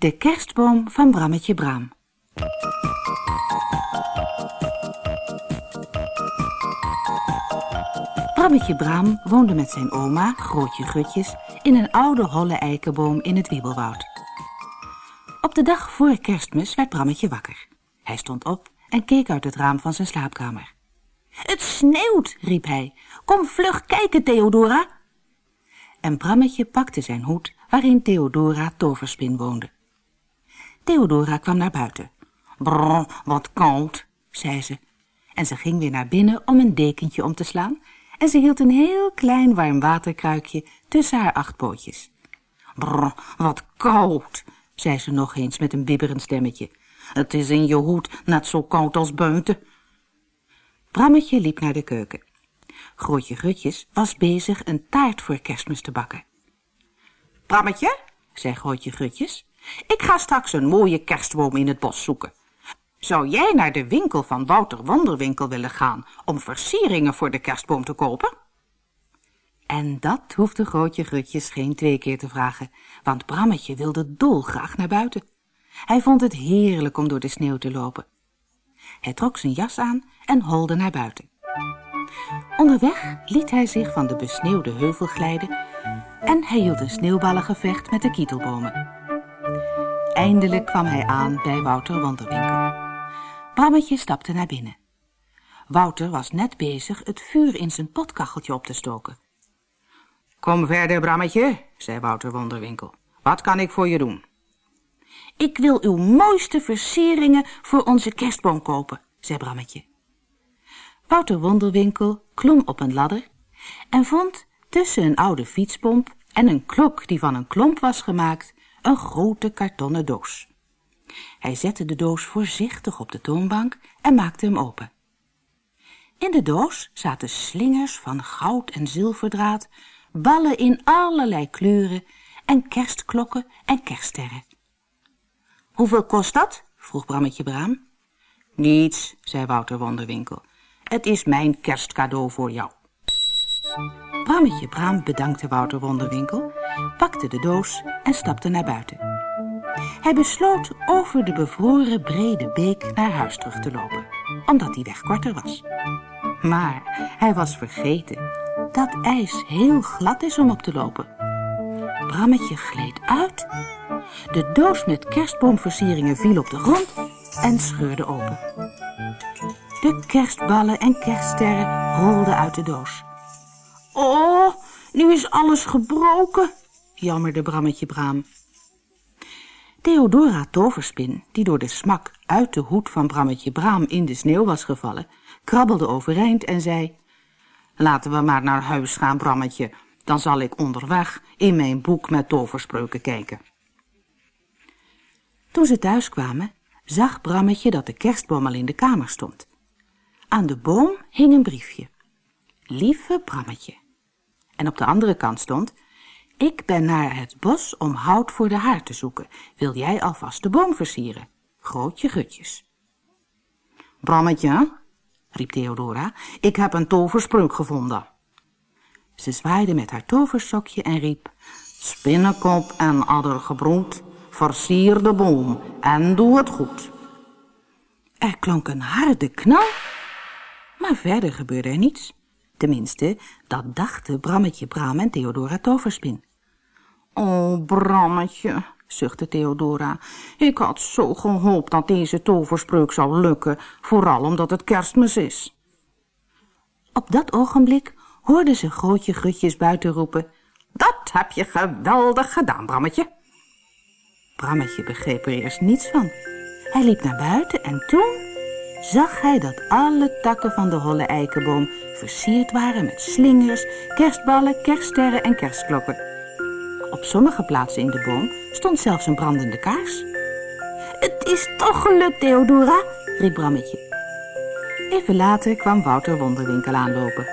De kerstboom van Brammetje Braam. Brammetje Braam woonde met zijn oma, Grootje Gutjes, in een oude holle eikenboom in het Wiebelwoud. Op de dag voor kerstmis werd Brammetje wakker. Hij stond op en keek uit het raam van zijn slaapkamer. Het sneeuwt, riep hij. Kom vlug kijken, Theodora. En Brammetje pakte zijn hoed waarin Theodora Toverspin woonde. Theodora kwam naar buiten. Brr, wat koud, zei ze. En ze ging weer naar binnen om een dekentje om te slaan en ze hield een heel klein warm waterkruikje tussen haar acht pootjes. Brr, wat koud, zei ze nog eens met een bibberend stemmetje. Het is in je hoed net zo koud als buiten. Brammetje liep naar de keuken. Grootje Grutjes was bezig een taart voor kerstmis te bakken. Brammetje, zei Grootje Grutjes, ik ga straks een mooie kerstboom in het bos zoeken. Zou jij naar de winkel van Wouter Wonderwinkel willen gaan om versieringen voor de kerstboom te kopen? En dat hoefde Grootje Grutjes geen twee keer te vragen, want Brammetje wilde dolgraag naar buiten. Hij vond het heerlijk om door de sneeuw te lopen. Hij trok zijn jas aan en holde naar buiten. Onderweg liet hij zich van de besneeuwde heuvel glijden en hij hield een sneeuwballengevecht met de kietelbomen. Eindelijk kwam hij aan bij Wouter Wonderwinkel. Brammetje stapte naar binnen. Wouter was net bezig het vuur in zijn potkacheltje op te stoken. Kom verder, Brammetje, zei Wouter Wonderwinkel. Wat kan ik voor je doen? Ik wil uw mooiste versieringen voor onze kerstboom kopen, zei Brammetje. Wouter Wonderwinkel klom op een ladder en vond tussen een oude fietspomp en een klok die van een klomp was gemaakt, een grote kartonnen doos. Hij zette de doos voorzichtig op de toonbank en maakte hem open. In de doos zaten slingers van goud en zilverdraad, ballen in allerlei kleuren en kerstklokken en kerststerren. Hoeveel kost dat? vroeg Brammetje Braam. Niets, zei Wouter Wonderwinkel. Het is mijn kerstcadeau voor jou. Brammetje Braam bedankte Wouter Wonderwinkel, pakte de doos en stapte naar buiten. Hij besloot over de bevroren brede beek naar huis terug te lopen, omdat die weg korter was. Maar hij was vergeten dat ijs heel glad is om op te lopen. Brammetje gleed uit, de doos met kerstboomversieringen viel op de grond en scheurde open. De kerstballen en kerststerren rolden uit de doos. Oh, nu is alles gebroken, jammerde Brammetje Braam. Theodora Toverspin, die door de smak uit de hoed van Brammetje Braam in de sneeuw was gevallen, krabbelde overeind en zei... Laten we maar naar huis gaan, Brammetje. Dan zal ik onderweg in mijn boek met toverspreuken kijken. Toen ze thuis kwamen, zag Brammetje dat de kerstboom al in de kamer stond. Aan de boom hing een briefje. Lieve Brammetje. En op de andere kant stond... Ik ben naar het bos om hout voor de haard te zoeken. Wil jij alvast de boom versieren? Grootje gutjes. Brammetje, riep Theodora, ik heb een toverspreuk gevonden. Ze zwaaide met haar toversokje en riep... Spinnenkop en addergebroed, versier de boom en doe het goed. Er klonk een harde knal, maar verder gebeurde er niets. Tenminste, dat dachten Brammetje Bram en Theodora Toverspin. Oh, Brammetje, zuchtte Theodora, ik had zo gehoopt dat deze toverspreuk zou lukken, vooral omdat het kerstmis is. Op dat ogenblik hoorde ze Grootje Grutjes buiten roepen, dat heb je geweldig gedaan, Brammetje. Brammetje begreep er eerst niets van. Hij liep naar buiten en toen zag hij dat alle takken van de holle eikenboom versierd waren met slingers, kerstballen, kerststerren en kerstklokken. Op sommige plaatsen in de boom stond zelfs een brandende kaars. Het is toch gelukt, Theodora, riep Brammetje. Even later kwam Wouter Wonderwinkel aanlopen.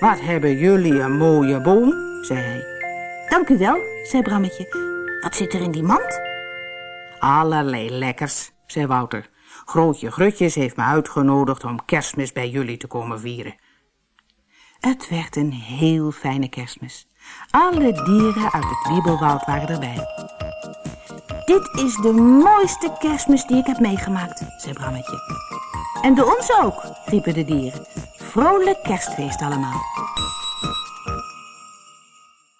Wat hebben jullie een mooie boom, zei hij. Dank u wel, zei Brammetje. Wat zit er in die mand? Allerlei lekkers, zei Wouter. Grootje Grutjes heeft me uitgenodigd om kerstmis bij jullie te komen vieren. Het werd een heel fijne kerstmis. Alle dieren uit het wiebelwoud waren erbij. Dit is de mooiste kerstmis die ik heb meegemaakt, zei Brammetje. En de ons ook, riepen de dieren. Vrolijk kerstfeest allemaal.